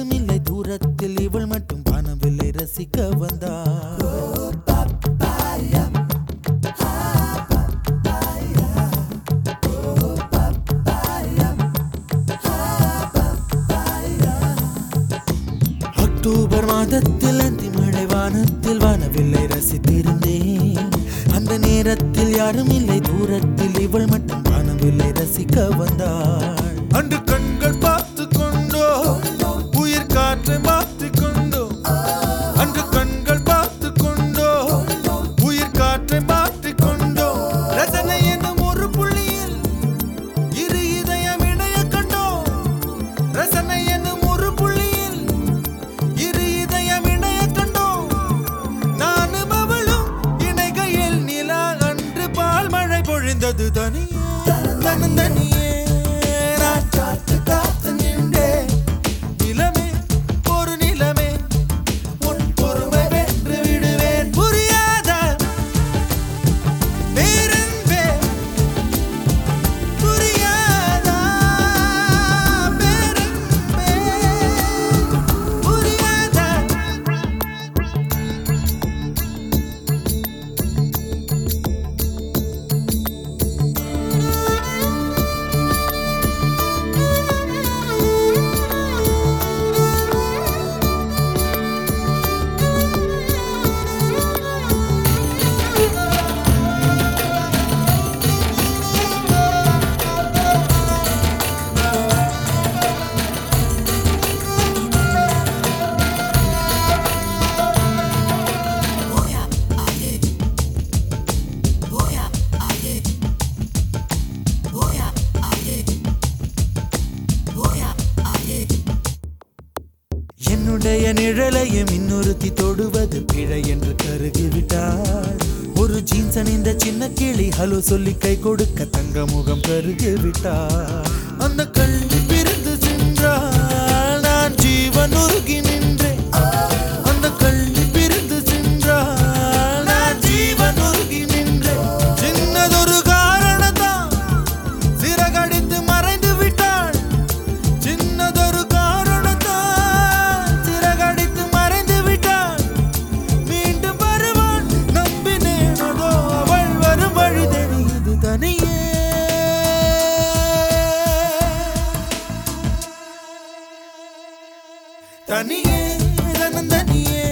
யாரும் இல்லை தூரத்தில் இவள் மட்டும் பணவில்லை ரசிக்க வந்தார் அக்டோபர் மாதத்தில் அந்தி மழை வானத்தில் வானவில்லை ரசித்திருந்தேன். அந்த நேரத்தில் யாரும் இல்லை தூரத்தில் இவள் மட்டும் வானவில்லை ரசிக்க வந்தாள். அன்று கண்கள் دنيا دنيا நிழலையும் இன்னொருத்தி தொடுவது பிழை என்று கருகிவிட்டாள் ஒரு ஜீன்ஸ் அணிந்த சின்ன கிளி ஹலோ சொல்லி கை கொடுக்க தங்க முகம் கருகிவிட்டாள் அந்த கல்வி தனியே தனியே.